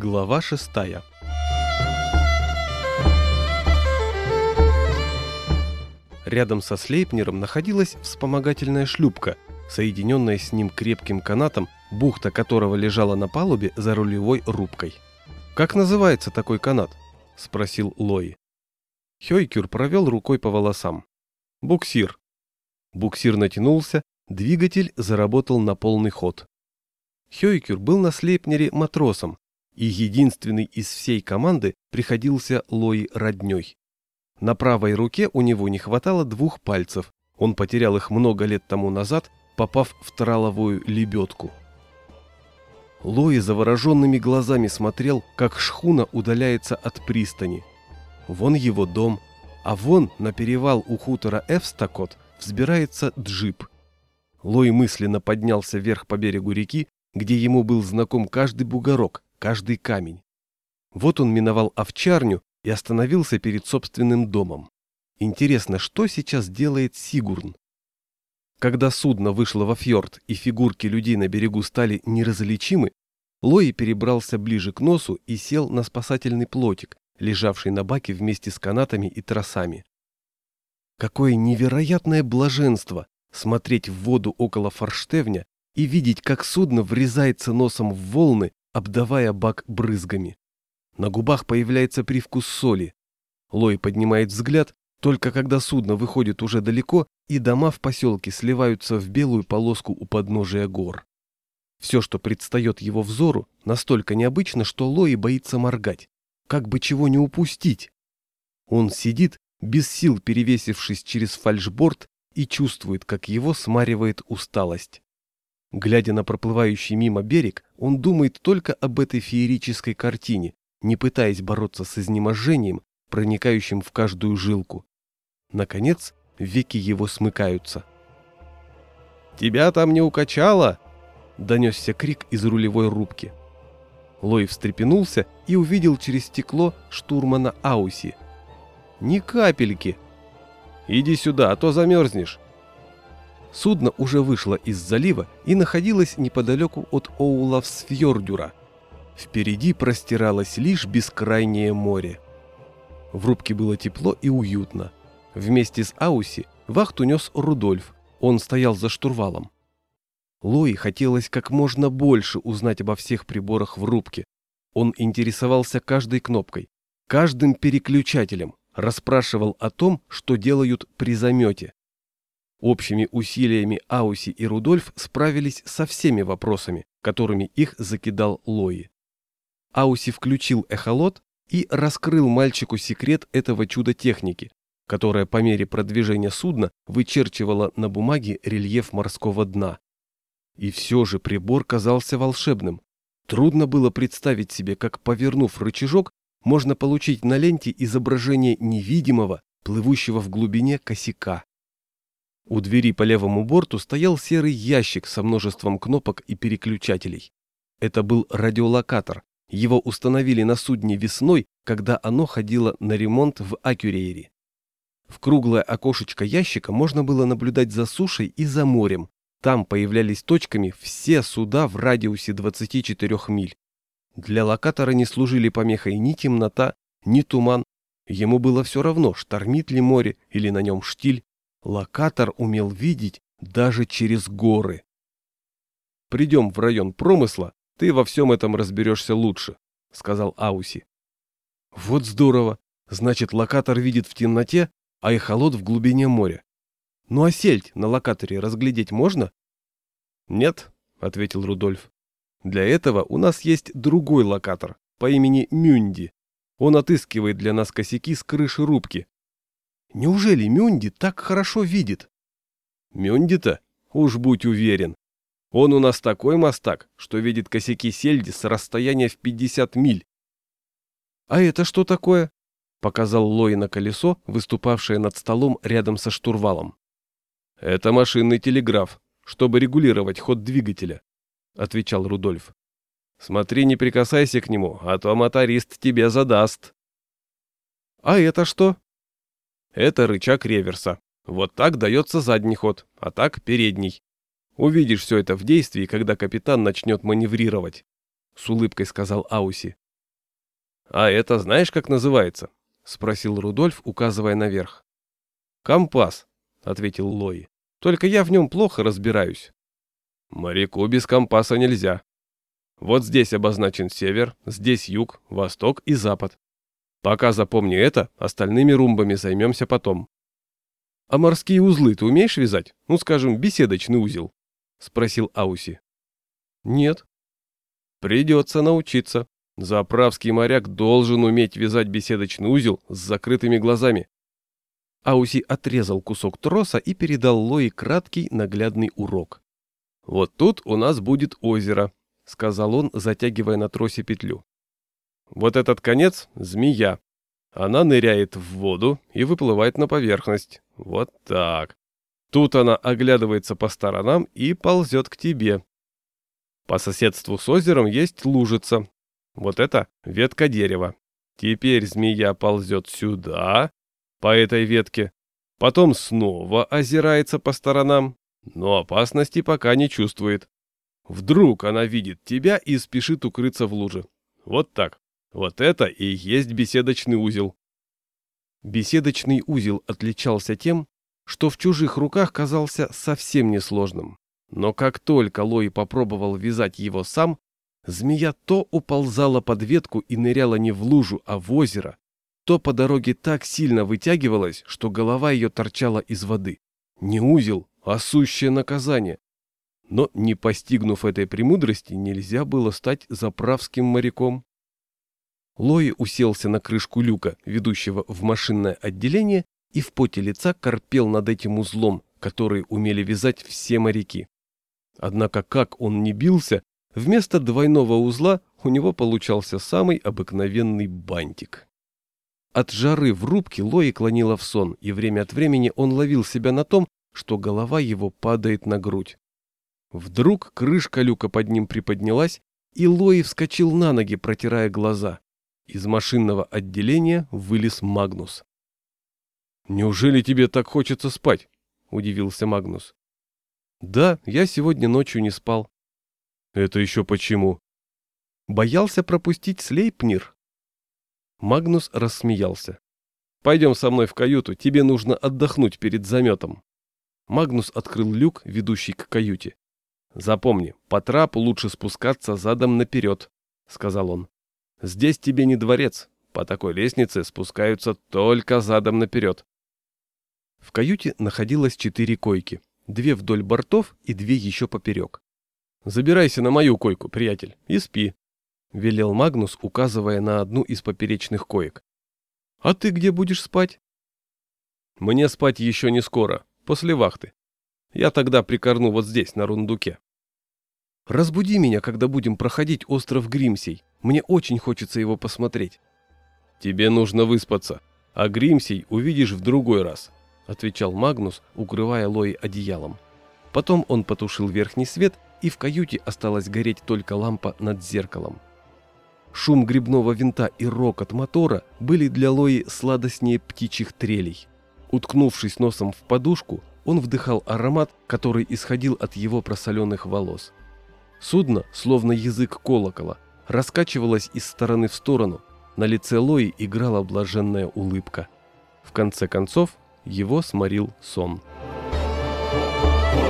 Глава шестая Рядом со Слейпнером находилась вспомогательная шлюпка, соединенная с ним крепким канатом, бухта которого лежала на палубе за рулевой рубкой. «Как называется такой канат?» – спросил Лои. Хёйкюр провел рукой по волосам. «Буксир». Буксир натянулся, двигатель заработал на полный ход. Хёйкюр был на Слейпнере матросом, и единственный из всей команды приходился Лои роднёй. На правой руке у него не хватало двух пальцев, он потерял их много лет тому назад, попав в траловую лебедку. Лои завороженными глазами смотрел, как шхуна удаляется от пристани. Вон его дом, а вон на перевал у хутора Эвстакот взбирается джип. Лой мысленно поднялся вверх по берегу реки, где ему был знаком каждый бугорок, каждый камень. Вот он миновал овчарню и остановился перед собственным домом. Интересно, что сейчас делает Сигурн? Когда судно вышло во фьорд и фигурки людей на берегу стали неразличимы, Лои перебрался ближе к носу и сел на спасательный плотик, лежавший на баке вместе с канатами и тросами. Какое невероятное блаженство смотреть в воду около форштевня и видеть, как судно врезается носом в волны, обдавая бак брызгами. На губах появляется привкус соли. Лой поднимает взгляд, только когда судно выходит уже далеко, и дома в поселке сливаются в белую полоску у подножия гор. Все, что предстает его взору, настолько необычно, что Лои боится моргать, как бы чего не упустить. Он сидит, без сил перевесившись через фальшборд, и чувствует, как его смаривает усталость. Глядя на проплывающий мимо берег, он думает только об этой феерической картине, не пытаясь бороться с изнеможением, проникающим в каждую жилку. Наконец, веки его смыкаются. «Тебя там не укачало?» – донесся крик из рулевой рубки. Лой встрепенулся и увидел через стекло штурмана Ауси. «Ни капельки!» «Иди сюда, а то замерзнешь!» Судно уже вышло из залива и находилось неподалеку от Оулавсфьордюра. Впереди простиралось лишь бескрайнее море. В рубке было тепло и уютно. Вместе с Ауси вахту нес Рудольф, он стоял за штурвалом. Лои хотелось как можно больше узнать обо всех приборах в рубке. Он интересовался каждой кнопкой, каждым переключателем, расспрашивал о том, что делают при замете. Общими усилиями Ауси и Рудольф справились со всеми вопросами, которыми их закидал Лои. Ауси включил эхолот и раскрыл мальчику секрет этого чуда техники, которая по мере продвижения судна вычерчивала на бумаге рельеф морского дна. И все же прибор казался волшебным. Трудно было представить себе, как, повернув рычажок, можно получить на ленте изображение невидимого, плывущего в глубине косяка. У двери по левому борту стоял серый ящик со множеством кнопок и переключателей. Это был радиолокатор. Его установили на судне весной, когда оно ходило на ремонт в Акюрейре. В круглое окошечко ящика можно было наблюдать за сушей и за морем. Там появлялись точками все суда в радиусе 24 миль. Для локатора не служили помехой ни темнота, ни туман. Ему было все равно, штормит ли море или на нем штиль. Локатор умел видеть даже через горы. «Придем в район промысла, ты во всем этом разберешься лучше», — сказал Ауси. «Вот здорово! Значит, локатор видит в темноте, а эхолот в глубине моря. Ну а сельдь на локаторе разглядеть можно? Нет, ответил Рудольф. Для этого у нас есть другой локатор по имени Мюнди. Он отыскивает для нас косяки с крыши рубки. Неужели Мюнди так хорошо видит? Мюнди-то? Уж будь уверен. Он у нас такой мастак, что видит косяки сельди с расстояния в 50 миль. А это что такое? Показал Лои на колесо, выступавшее над столом рядом со штурвалом. «Это машинный телеграф, чтобы регулировать ход двигателя», — отвечал Рудольф. «Смотри, не прикасайся к нему, а то моторист тебе задаст». «А это что?» «Это рычаг реверса. Вот так дается задний ход, а так передний. Увидишь все это в действии, когда капитан начнет маневрировать», — с улыбкой сказал Ауси. «А это знаешь, как называется?» — спросил Рудольф, указывая наверх. «Компас», — ответил Лои. «Только я в нем плохо разбираюсь». «Моряку без компаса нельзя. Вот здесь обозначен север, здесь юг, восток и запад. Пока запомни это, остальными румбами займемся потом». «А морские узлы ты умеешь вязать? Ну, скажем, беседочный узел?» — спросил Ауси. «Нет». «Придется научиться. Заправский моряк должен уметь вязать беседочный узел с закрытыми глазами». Ауси отрезал кусок троса и передал Лои краткий наглядный урок. «Вот тут у нас будет озеро», — сказал он, затягивая на тросе петлю. «Вот этот конец — змея. Она ныряет в воду и выплывает на поверхность. Вот так. Тут она оглядывается по сторонам и ползет к тебе. По соседству с озером есть лужица. Вот это ветка дерева. Теперь змея ползет сюда, по этой ветке. Потом снова озирается по сторонам, но опасности пока не чувствует. Вдруг она видит тебя и спешит укрыться в луже. Вот так. Вот это и есть беседочный узел. Беседочный узел отличался тем, что в чужих руках казался совсем несложным. Но как только Лои попробовал вязать его сам, змея то уползала под ветку и ныряла не в лужу, а в озеро, то по дороге так сильно вытягивалась, что голова ее торчала из воды. Не узел, а сущее наказание. Но, не постигнув этой премудрости, нельзя было стать заправским моряком. Лои уселся на крышку люка, ведущего в машинное отделение, и в поте лица корпел над этим узлом, который умели вязать все моряки. Однако как он не бился, вместо двойного узла у него получался самый обыкновенный бантик. От жары в рубке Лои клонила в сон, и время от времени он ловил себя на том, что голова его падает на грудь. Вдруг крышка люка под ним приподнялась, и Лои вскочил на ноги, протирая глаза. Из машинного отделения вылез Магнус. «Неужели тебе так хочется спать?» – удивился Магнус. «Да, я сегодня ночью не спал». «Это еще почему?» «Боялся пропустить Слейпнир». Магнус рассмеялся. «Пойдем со мной в каюту, тебе нужно отдохнуть перед заметом». Магнус открыл люк, ведущий к каюте. «Запомни, по трапу лучше спускаться задом наперед», — сказал он. «Здесь тебе не дворец, по такой лестнице спускаются только задом наперед. В каюте находилось четыре койки, две вдоль бортов и две еще поперек. «Забирайся на мою койку, приятель, и спи», — велел Магнус, указывая на одну из поперечных коек. «А ты где будешь спать?» «Мне спать еще не скоро, после вахты. Я тогда прикорну вот здесь, на рундуке». «Разбуди меня, когда будем проходить остров Гримсей. Мне очень хочется его посмотреть». «Тебе нужно выспаться, а Гримсей увидишь в другой раз», отвечал Магнус, укрывая Лои одеялом. Потом он потушил верхний свет, и в каюте осталась гореть только лампа над зеркалом. Шум грибного винта и рокот мотора были для Лои сладостнее птичьих трелей. Уткнувшись носом в подушку, он вдыхал аромат, который исходил от его просоленных волос. Судно, словно язык колокола, раскачивалась из стороны в сторону. На лице Лои играла блаженная улыбка. В конце концов, его сморил сон. Thank.